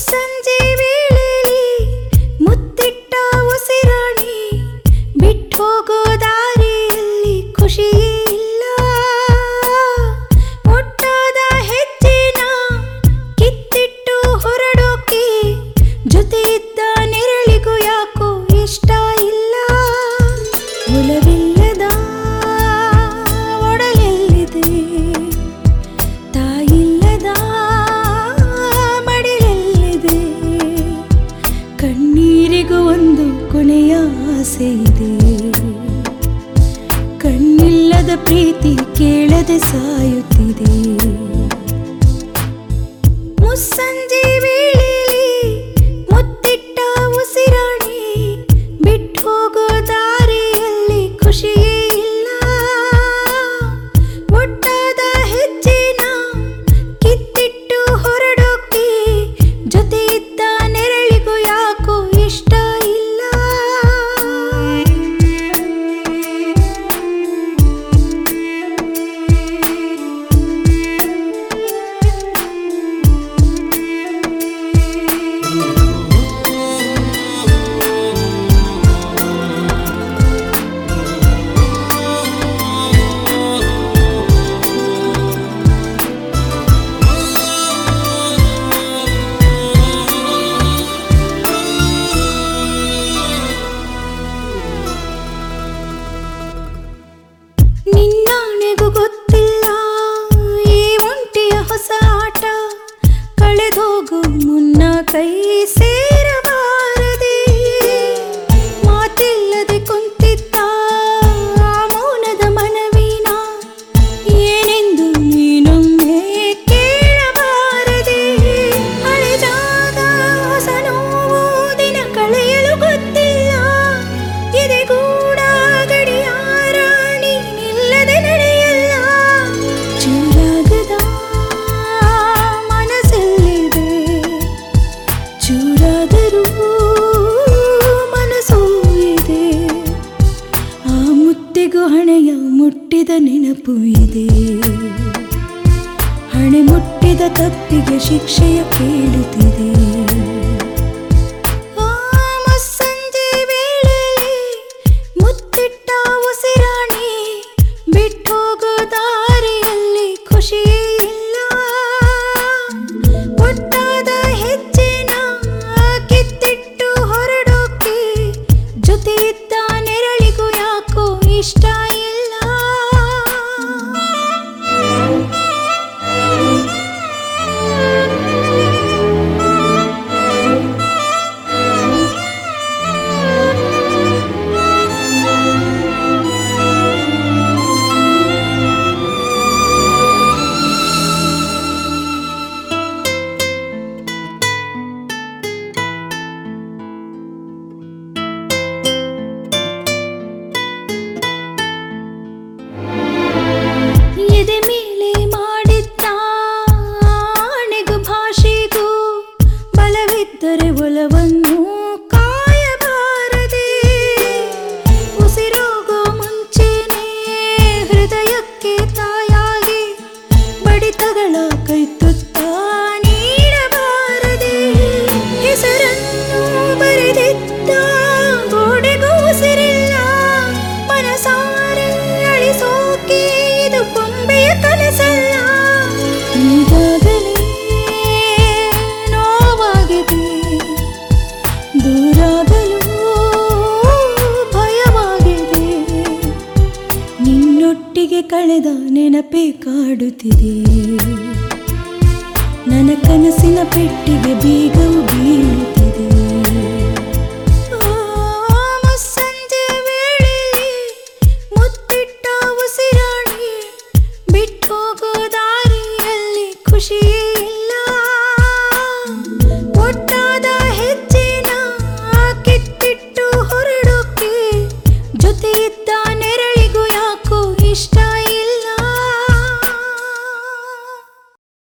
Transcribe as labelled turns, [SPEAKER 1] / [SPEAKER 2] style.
[SPEAKER 1] ಸಂಜೆ ಪ್ರೀತಿ ಕೇಳದೆ ಸಾಯುತ್ತಿದೆ. ಮುಸ್ಸಂಜೆ ವೇಳೆ isso aí. ಮುಟ್ಟಿದ ನೆನಪು ಇದೆ. ಹಣೆ ಮುಟ್ಟಿದ ತಪ್ಪಿಗೆ ಶಿಕ್ಷೆಯ ಕೇಳುತ್ತಿದೆ. ಕಳೆದ ನೆನಪೇ ಕಾಡುತ್ತಿದೆ. ನನ್ನ ಕನಸಿನ ಪೆಟ್ಟಿಗೆ ಬೀಗವು ಬೀಳು